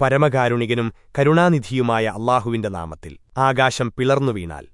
പരമകാരുണികനും കരുണാനിധിയുമായ അള്ളാഹുവിന്റെ നാമത്തിൽ ആകാശം പിളർന്നു വീണാൽ